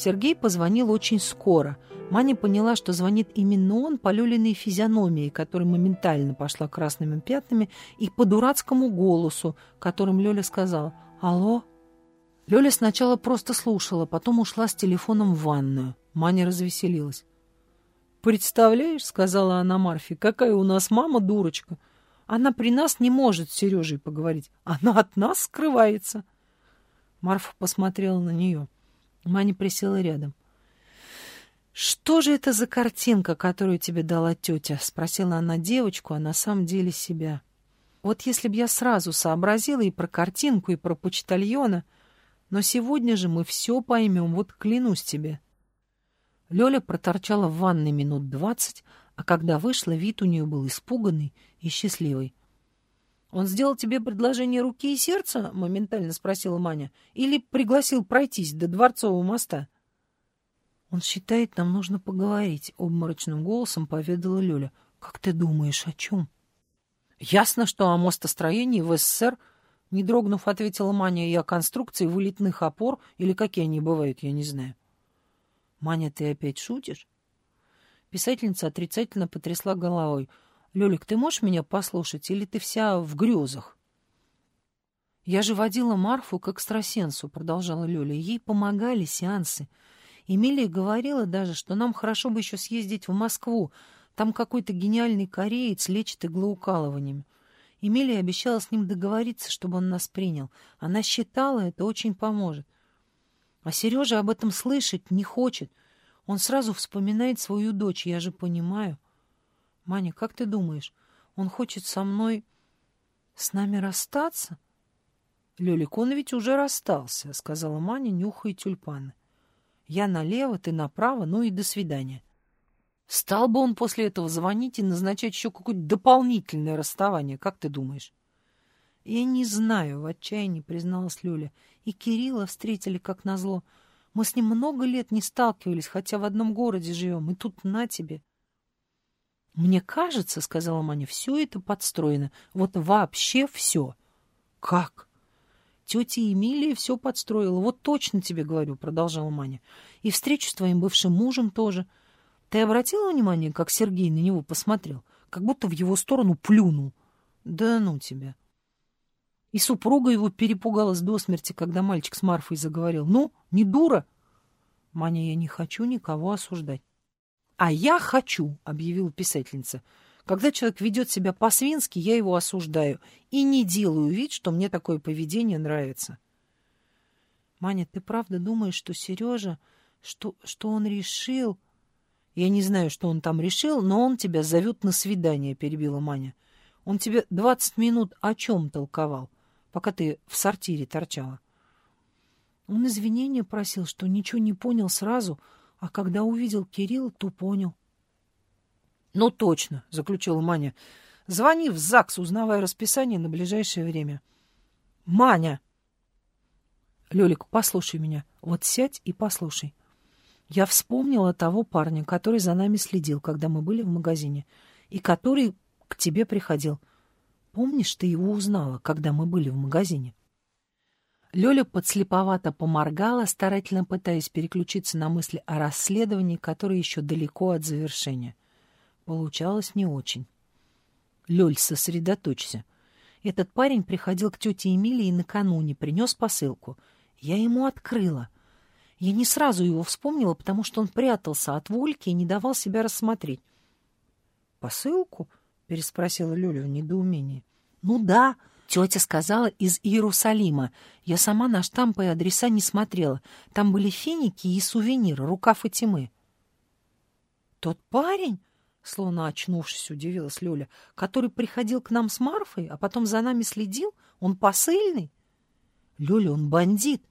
Сергей позвонил очень скоро. Маня поняла, что звонит именно он по Лёлиной физиономии, которая моментально пошла красными пятнами, и по дурацкому голосу, которым Лёля сказала «Алло?». Лёля сначала просто слушала, потом ушла с телефоном в ванную. Маня развеселилась. «Представляешь, — сказала она Марфе, — какая у нас мама дурочка. Она при нас не может с Сережей поговорить. Она от нас скрывается». Марфа посмотрела на нее. Маня присела рядом. «Что же это за картинка, которую тебе дала тетя?» — спросила она девочку, а на самом деле себя. «Вот если б я сразу сообразила и про картинку, и про почтальона, но сегодня же мы все поймем, вот клянусь тебе». Лёля проторчала в ванной минут двадцать, а когда вышла, вид у нее был испуганный и счастливый. «Он сделал тебе предложение руки и сердца?» — моментально спросила Маня. «Или пригласил пройтись до Дворцового моста?» «Он считает, нам нужно поговорить», — обморочным голосом поведала Лёля. «Как ты думаешь, о чем?» «Ясно, что о мостостроении в СССР...» Не дрогнув, ответила Маня и о конструкции вылетных опор, или какие они бывают, я не знаю. «Маня, ты опять шутишь?» Писательница отрицательно потрясла головой — Лёлик, ты можешь меня послушать, или ты вся в грезах? Я же водила Марфу к экстрасенсу, продолжала Лёля. Ей помогали сеансы. Эмилия говорила даже, что нам хорошо бы еще съездить в Москву. Там какой-то гениальный кореец лечит иглоукалыванием. Эмилия обещала с ним договориться, чтобы он нас принял. Она считала, это очень поможет. А Сережа об этом слышать не хочет. Он сразу вспоминает свою дочь, я же понимаю. — Маня, как ты думаешь, он хочет со мной... с нами расстаться? Лёлик, он ведь уже расстался, сказала Маня, нюхая тюльпаны. Я налево, ты направо, ну и до свидания. Стал бы он после этого звонить и назначать еще какое-то дополнительное расставание, как ты думаешь? Я не знаю, в отчаянии призналась Люля. И Кирилла встретили как назло. Мы с ним много лет не сталкивались, хотя в одном городе живем, и тут на тебе. «Мне кажется, — сказала Маня, — все это подстроено. Вот вообще все». «Как?» «Тетя Эмилия все подстроила. Вот точно тебе говорю», — продолжала Маня. «И встречу с твоим бывшим мужем тоже. Ты обратила внимание, как Сергей на него посмотрел? Как будто в его сторону плюнул. Да ну тебя». И супруга его перепугалась до смерти, когда мальчик с Марфой заговорил. «Ну, не дура!» «Маня, я не хочу никого осуждать. «А я хочу», — объявила писательница. «Когда человек ведет себя по-свински, я его осуждаю и не делаю вид, что мне такое поведение нравится». «Маня, ты правда думаешь, что Сережа, что, что он решил...» «Я не знаю, что он там решил, но он тебя зовет на свидание», — перебила Маня. «Он тебе двадцать минут о чем толковал, пока ты в сортире торчала?» Он извинения просил, что ничего не понял сразу, — а когда увидел Кирилла, то понял. — Ну, точно, — заключила Маня. — Звони в ЗАГС, узнавая расписание на ближайшее время. — Маня! — Лёлик, послушай меня. Вот сядь и послушай. Я вспомнила того парня, который за нами следил, когда мы были в магазине, и который к тебе приходил. Помнишь, ты его узнала, когда мы были в магазине? Лёля подслеповато поморгала, старательно пытаясь переключиться на мысли о расследовании, которое еще далеко от завершения. Получалось не очень. «Лёль, сосредоточься. Этот парень приходил к тете Эмилии накануне, принес посылку. Я ему открыла. Я не сразу его вспомнила, потому что он прятался от Вольки и не давал себя рассмотреть. «Посылку?» — переспросила Лёля в недоумении. «Ну да», Тетя сказала из Иерусалима. Я сама на штампы и адреса не смотрела. Там были финики и сувениры, рукав и тьмы. Тот парень, словно очнувшись, удивилась Лёля, который приходил к нам с Марфой, а потом за нами следил, он посыльный? Лёля, он бандит.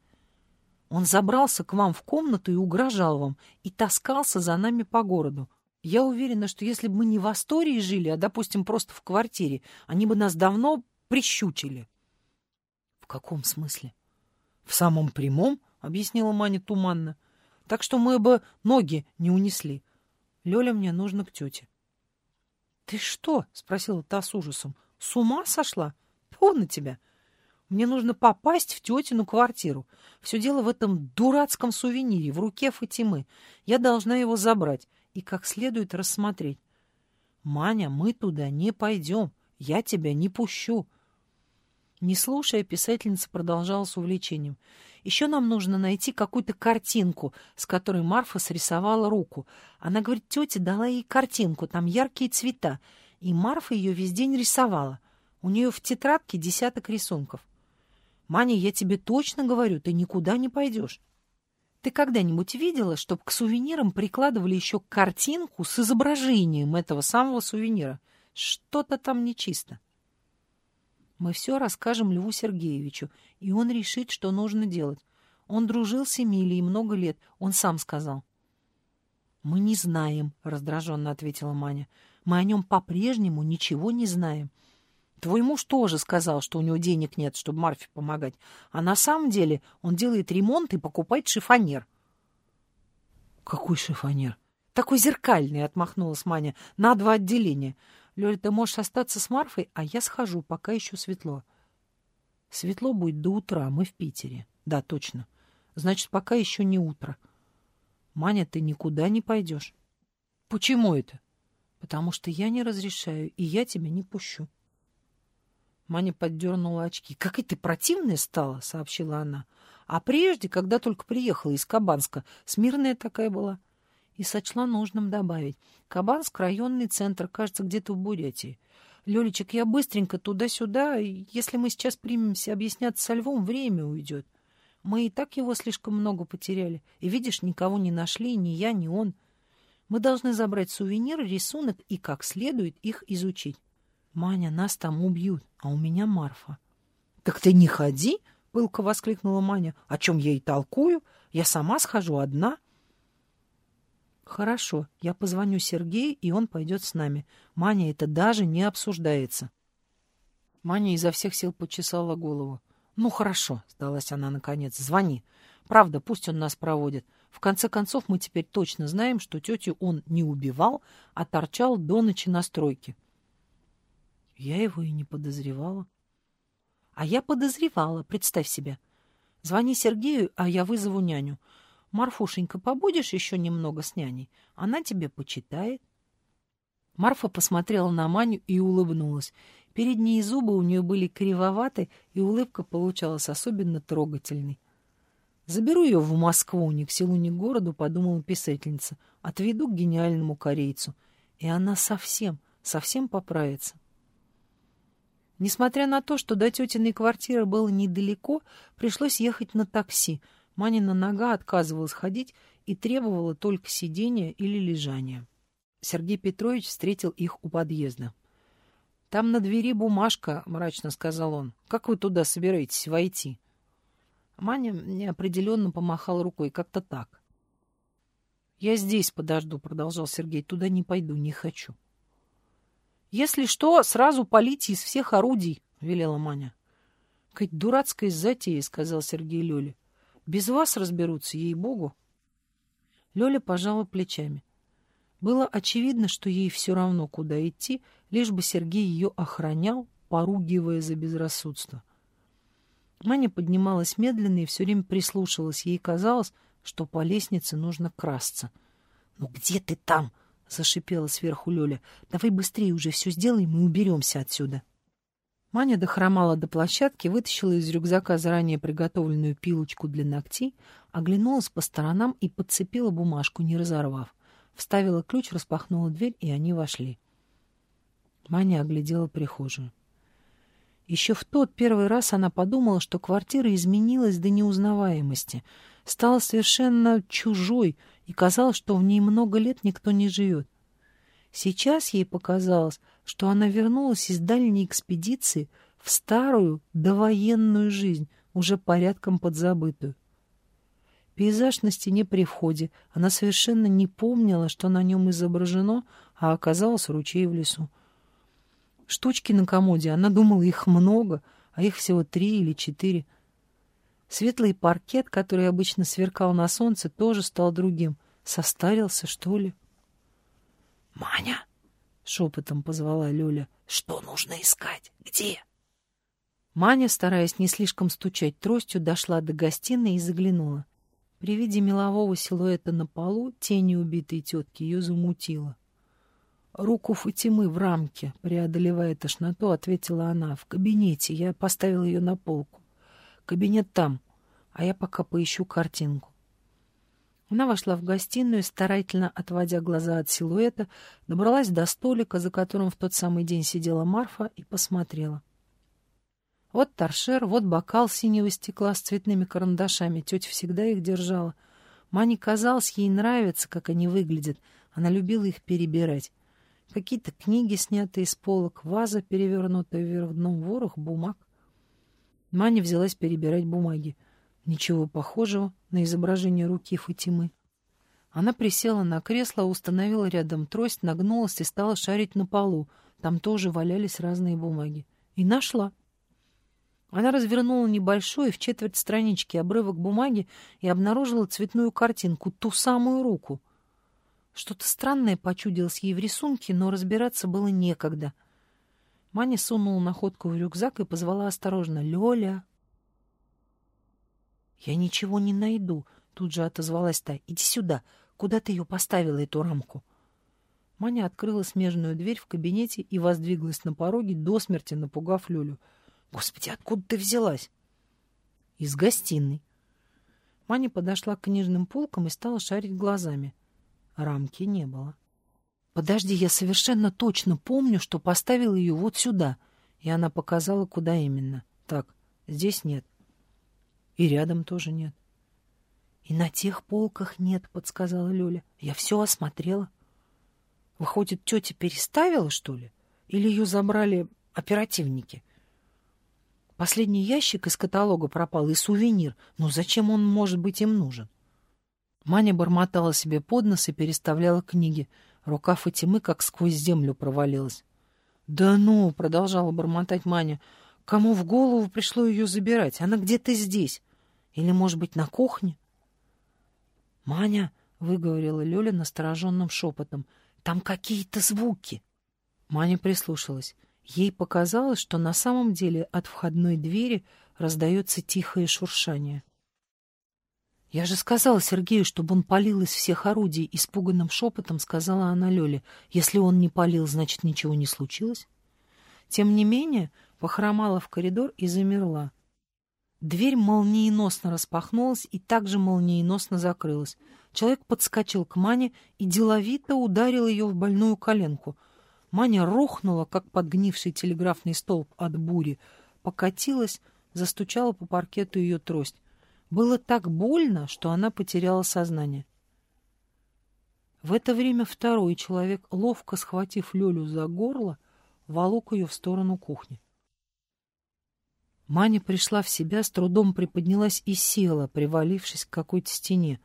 Он забрался к вам в комнату и угрожал вам, и таскался за нами по городу. Я уверена, что если бы мы не в Астории жили, а, допустим, просто в квартире, они бы нас давно прищучили. — В каком смысле? — В самом прямом, — объяснила Маня туманно. — Так что мы бы ноги не унесли. Лёля мне нужно к тете. — Ты что? — спросила та с ужасом. — С ума сошла? Тьфу на тебя! Мне нужно попасть в тетину квартиру. Все дело в этом дурацком сувенире в руке Фатимы. Я должна его забрать и как следует рассмотреть. Маня, мы туда не пойдем. Я тебя не пущу. Не слушая, писательница продолжала с увлечением. Еще нам нужно найти какую-то картинку, с которой Марфа срисовала руку. Она говорит, тетя дала ей картинку, там яркие цвета, и Марфа ее весь день рисовала. У нее в тетрадке десяток рисунков. Маня, я тебе точно говорю, ты никуда не пойдешь. Ты когда-нибудь видела, чтобы к сувенирам прикладывали еще картинку с изображением этого самого сувенира? Что-то там нечисто. Мы все расскажем Льву Сергеевичу, и он решит, что нужно делать. Он дружил с Эмилией много лет, он сам сказал. «Мы не знаем», — раздраженно ответила Маня. «Мы о нем по-прежнему ничего не знаем. Твой муж тоже сказал, что у него денег нет, чтобы Марфе помогать. А на самом деле он делает ремонт и покупает шифонер». «Какой шифонер?» «Такой зеркальный», — отмахнулась Маня, — «на два отделения. Лёля, ты можешь остаться с Марфой, а я схожу, пока еще светло». «Светло будет до утра, мы в Питере». «Да, точно. Значит, пока еще не утро». «Маня, ты никуда не пойдешь». «Почему это?» «Потому что я не разрешаю, и я тебя не пущу». Маня поддернула очки. «Какая ты противная стала!» — сообщила она. «А прежде, когда только приехала из Кабанска, смирная такая была». И сочла нужным добавить. «Кабанск — районный центр, кажется, где-то в Бурятии. Лёлечек, я быстренько туда-сюда. Если мы сейчас примемся объясняться со Львом, время уйдет. Мы и так его слишком много потеряли. И, видишь, никого не нашли, ни я, ни он. Мы должны забрать сувениры, рисунок и, как следует, их изучить. Маня, нас там убьют, а у меня Марфа. — Так ты не ходи, — пылко воскликнула Маня. — О чем я и толкую? Я сама схожу одна. — Хорошо, я позвоню Сергею, и он пойдет с нами. Маня, это даже не обсуждается. Маня изо всех сил почесала голову. — Ну, хорошо, — сдалась она наконец, — звони. Правда, пусть он нас проводит. В конце концов, мы теперь точно знаем, что тетю он не убивал, а торчал до ночи на стройке. — я его и не подозревала. А я подозревала, представь себе. Звони Сергею, а я вызову няню. Марфушенька, побудешь еще немного с няней? Она тебе почитает. Марфа посмотрела на Маню и улыбнулась. Передние зубы у нее были кривоваты, и улыбка получалась особенно трогательной. «Заберу ее в Москву, ни к селу, ни к городу», — подумала писательница. «Отведу к гениальному корейцу, и она совсем, совсем поправится». Несмотря на то, что до тетиной квартиры было недалеко, пришлось ехать на такси. Манина нога отказывалась ходить и требовала только сидения или лежания. Сергей Петрович встретил их у подъезда. «Там на двери бумажка», — мрачно сказал он. «Как вы туда собираетесь войти?» Маня неопределенно помахал рукой, как-то так. «Я здесь подожду», — продолжал Сергей. «Туда не пойду, не хочу». «Если что, сразу полите из всех орудий», — велела Маня. «Какая дурацкая затея», — сказал Сергей Лёле. «Без вас разберутся, ей-богу». Лёля пожала плечами. Было очевидно, что ей все равно, куда идти, лишь бы Сергей ее охранял, поругивая за безрассудство. Маня поднималась медленно и все время прислушивалась. Ей казалось, что по лестнице нужно красться. «Ну где ты там?» — зашипела сверху Лёля. «Давай быстрее уже все сделаем и уберемся отсюда». Маня дохромала до площадки, вытащила из рюкзака заранее приготовленную пилочку для ногтей, оглянулась по сторонам и подцепила бумажку, не разорвав. Вставила ключ, распахнула дверь, и они вошли. Маня оглядела прихожую. Еще в тот первый раз она подумала, что квартира изменилась до неузнаваемости, стала совершенно чужой, и казалось, что в ней много лет никто не живет. Сейчас ей показалось, что она вернулась из дальней экспедиции в старую довоенную жизнь, уже порядком подзабытую. Пейзаж на стене при входе. Она совершенно не помнила, что на нем изображено, а оказалось ручей в лесу. Штучки на комоде, она думала, их много, а их всего три или четыре. Светлый паркет, который обычно сверкал на солнце, тоже стал другим. Состарился, что ли? «Маня!» — шепотом позвала Люля. «Что нужно искать? Где?» Маня, стараясь не слишком стучать тростью, дошла до гостиной и заглянула. При виде мелового силуэта на полу тени убитой тетки ее замутило. «Руку Фатимы в рамке», — преодолевая тошноту, ответила она. «В кабинете. Я поставила ее на полку. Кабинет там, а я пока поищу картинку». Она вошла в гостиную, старательно отводя глаза от силуэта, добралась до столика, за которым в тот самый день сидела Марфа, и посмотрела. Вот торшер, вот бокал синего стекла с цветными карандашами. Тетя всегда их держала. Мане казалось, ей нравится, как они выглядят. Она любила их перебирать. Какие-то книги, снятые с полок, ваза, перевернутая вверх дном, ворох бумаг. Маня взялась перебирать бумаги. Ничего похожего на изображение руки Фатимы. Она присела на кресло, установила рядом трость, нагнулась и стала шарить на полу. Там тоже валялись разные бумаги. И нашла. Она развернула небольшой, в четверть странички, обрывок бумаги и обнаружила цветную картинку, ту самую руку — что-то странное почудилось ей в рисунке, но разбираться было некогда. Маня сунула находку в рюкзак и позвала осторожно. «Лёля!» «Я ничего не найду», — тут же отозвалась та. «Иди сюда. Куда ты ее поставила, эту рамку?» Маня открыла смежную дверь в кабинете и воздвиглась на пороге, до смерти напугав Лёлю. «Господи, откуда ты взялась?» «Из гостиной». Маня подошла к книжным полкам и стала шарить глазами. Рамки не было. «Подожди, я совершенно точно помню, что поставил ее вот сюда». И она показала, куда именно. «Так, здесь нет. И рядом тоже нет». «И на тех полках нет», — подсказала Лёля. «Я все осмотрела». «Выходит, тетя переставила, что ли? Или ее забрали оперативники?» Последний ящик из каталога пропал и сувенир. Но зачем он может быть им нужен? Маня бормотала себе под нос и переставляла книги. Рука Фатимы как сквозь землю провалилась. «Да ну!» — продолжала бормотать Маня. «Кому в голову пришло ее забирать? Она где-то здесь. Или, может быть, на кухне?» «Маня!» — выговорила Лёля настороженным шепотом. «Там какие-то звуки!» Маня прислушалась. Ей показалось, что на самом деле от входной двери раздается тихое шуршание. «Я же сказала Сергею, чтобы он палил из всех орудий», — испуганным шепотом сказала она Лёле. «Если он не палил, значит, ничего не случилось». Тем не менее, похромала в коридор и замерла. Дверь молниеносно распахнулась и также молниеносно закрылась. Человек подскочил к Мане и деловито ударил ее в больную коленку. Маня рухнула, как подгнивший телеграфный столб от бури, покатилась, застучала по паркету ее трость. Было так больно, что она потеряла сознание. В это время второй человек, ловко схватив Лёлю за горло, волок ее в сторону кухни. Маня пришла в себя, с трудом приподнялась и села, привалившись к какой-то стене.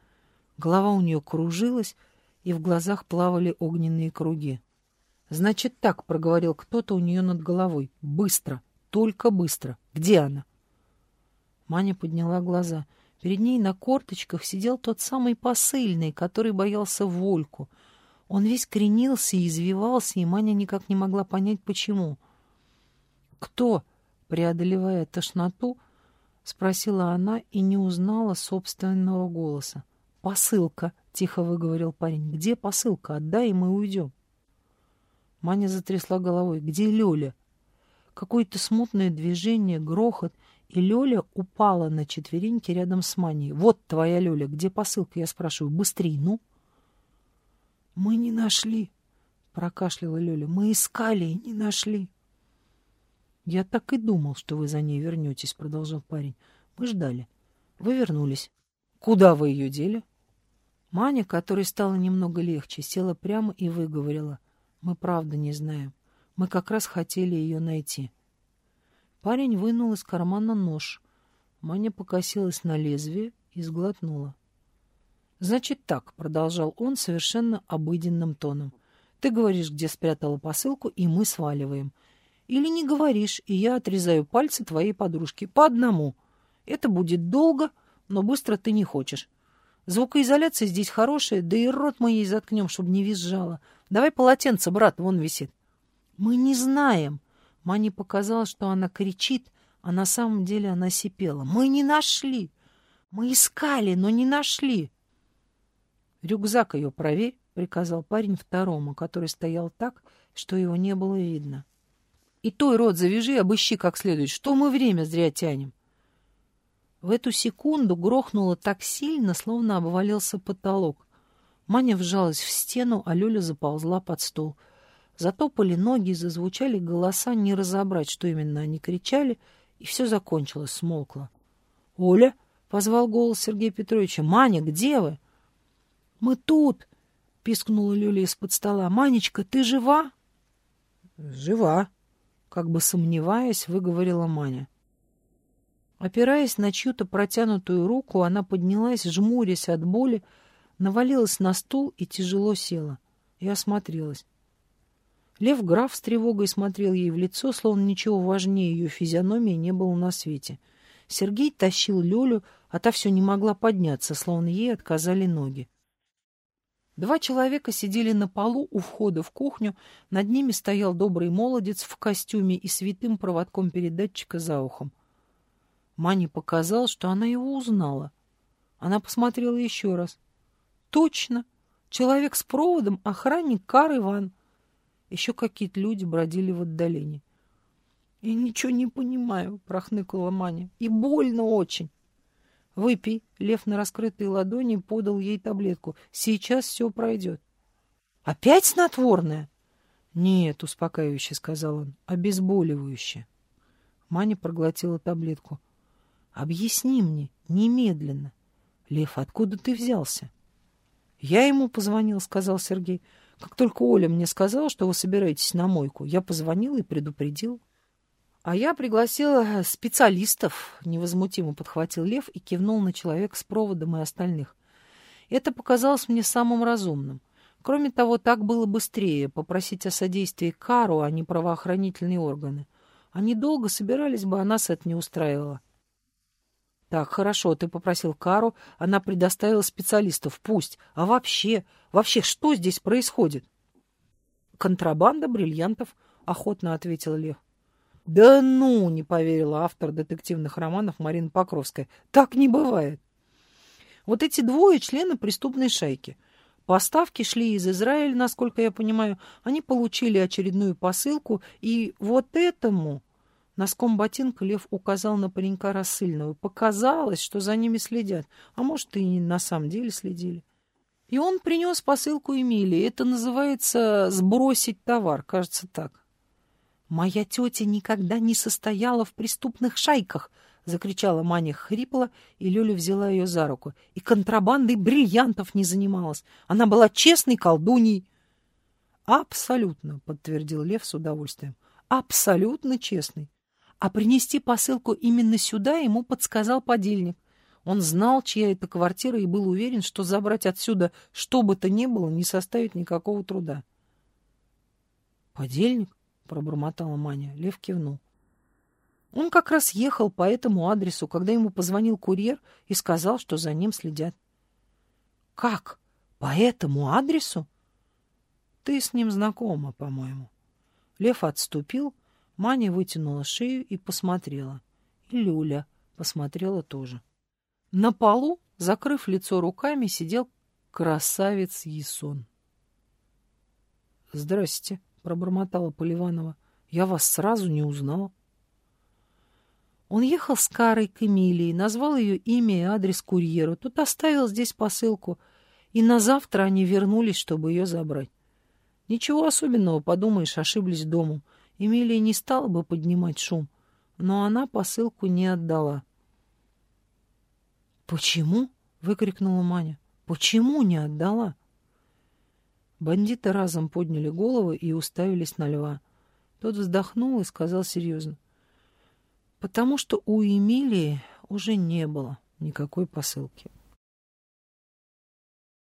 Голова у нее кружилась, и в глазах плавали огненные круги. «Значит так», — проговорил кто-то у нее над головой. «Быстро, только быстро. Где она?» Маня подняла глаза. Перед ней на корточках сидел тот самый посыльный, который боялся Вольку. Он весь кренился и извивался, и Маня никак не могла понять, почему. «Кто?» — преодолевая тошноту, спросила она и не узнала собственного голоса. «Посылка», — тихо выговорил парень. «Где посылка? Отдай, и мы уйдем». Маня затрясла головой. «Где Лёля?» Какое-то смутное движение, грохот, и Лёля упала на четвереньки рядом с Маней. «Вот твоя Лёля, где посылка?» Я спрашиваю. «Быстрей, ну!» «Мы не нашли», — прокашляла Лёля. «Мы искали и не нашли». «Я так и думал, что вы за ней вернетесь», — продолжал парень. «Мы ждали. Вы вернулись. Куда вы ее дели?» Маня, которой стало немного легче, села прямо и выговорила. «Мы правда не знаем. Мы как раз хотели ее найти». Парень вынул из кармана нож. Маня покосилась на лезвие и сглотнула. «Значит так», — продолжал он совершенно обыденным тоном. «Ты говоришь, где спрятала посылку, и мы сваливаем. Или не говоришь, и я отрезаю пальцы твоей подружки. По одному. Это будет долго, но быстро ты не хочешь. Звукоизоляция здесь хорошая, да и рот мы ей заткнем, чтобы не визжала. Давай полотенце, брат, вон висит». «Мы не знаем», Мане показалось, что она кричит, а на самом деле она сипела. «Мы не нашли! Мы искали, но не нашли!» «Рюкзак ее проверь», — приказал парень второму, который стоял так, что его не было видно. «И той рот завяжи, обыщи как следует. Что мы время зря тянем?» В эту секунду грохнуло так сильно, словно обвалился потолок. Маня вжалась в стену, а Люля заползла под стол. Затопали ноги, зазвучали голоса, не разобрать, что именно они кричали, и все закончилось, смолкло. — Оля! — позвал голос Сергея Петровича. — Маня, где вы? — Мы тут! — пискнула Люля из-под стола. — Манечка, ты жива? — Жива! — как бы сомневаясь, выговорила Маня. Опираясь на чью-то протянутую руку, она поднялась, жмурясь от боли, навалилась на стул и тяжело села. И осмотрелась. Лев граф с тревогой смотрел ей в лицо, словно ничего важнее ее физиономии не было на свете. Сергей тащил Лёлю, а та все не могла подняться, словно ей отказали ноги. Два человека сидели на полу у входа в кухню, над ними стоял добрый молодец в костюме и святым проводком передатчика за ухом. Мане показалось, что она его узнала. Она посмотрела еще раз. Точно! Человек с проводом — охранник Кар Иван. Еще какие-то люди бродили в отдалении. «Я ничего не понимаю», — прохныкала Маня. «И больно очень». «Выпей». Лев на раскрытой ладони подал ей таблетку. «Сейчас все пройдет». «Опять снотворное?» «Нет», — успокаивающе сказал он, — «обезболивающее». Маня проглотила таблетку. Объясни мне немедленно. Лев, откуда ты взялся? Я ему позвонил, сказал Сергей. Как только Оля мне сказала, что вы собираетесь на мойку, я позвонил и предупредил. А я пригласила специалистов, невозмутимо подхватил Лев и кивнул на человека с проводом и остальных. Это показалось мне самым разумным. Кроме того, так было быстрее попросить о содействии Кару, а не правоохранительные органы. Они долго собирались бы, а нас это не устраивало. Так, хорошо, ты попросил Кару, она предоставила специалистов, пусть. А вообще, вообще, что здесь происходит? Контрабанда бриллиантов, охотно ответил Лев. Да ну, не поверила автор детективных романов Марина Покровская. Так не бывает. Вот эти двое члены преступной шайки. Поставки шли из Израиля, насколько я понимаю. Они получили очередную посылку, и вот этому Носком ботинка Лев указал на паренька рассыльного. Показалось, что за ними следят, а может, и на самом деле следили. И он принес посылку Эмилии. Это называется «сбросить товар», кажется так. «Моя тетя никогда не состояла в преступных шайках», — закричала Маня хрипло, и Лёля взяла ее за руку. «И контрабандой бриллиантов не занималась. Она была честной колдуней». «Абсолютно», — подтвердил Лев с удовольствием. «Абсолютно честный. А принести посылку именно сюда ему подсказал подельник. Он знал, чья это квартира, и был уверен, что забрать отсюда что бы то ни было не составит никакого труда. «Подельник?» — пробормотала Маня. Лев кивнул. Он как раз ехал по этому адресу, когда ему позвонил курьер и сказал, что за ним следят. «Как? По этому адресу?» «Ты с ним знакома, по-моему». Лев отступил, Маня вытянула шею и посмотрела. И Люля посмотрела тоже. На полу, закрыв лицо руками, сидел красавец Ясон. «Здрасте», — пробормотала Поливанова. «Я вас сразу не узнала». Он ехал с Карой к Эмилии, назвал ее имя и адрес курьеру. Тот оставил здесь посылку, и на завтра они вернулись, чтобы ее забрать. Ничего особенного, подумаешь, ошиблись домом. Эмилия не стала бы поднимать шум, но она посылку не отдала. «Почему?» — выкрикнула Маня. «Почему не отдала?» Бандиты разом подняли головы и уставились на льва. Тот вздохнул и сказал серьезно. «Потому что у Эмилии уже не было никакой посылки».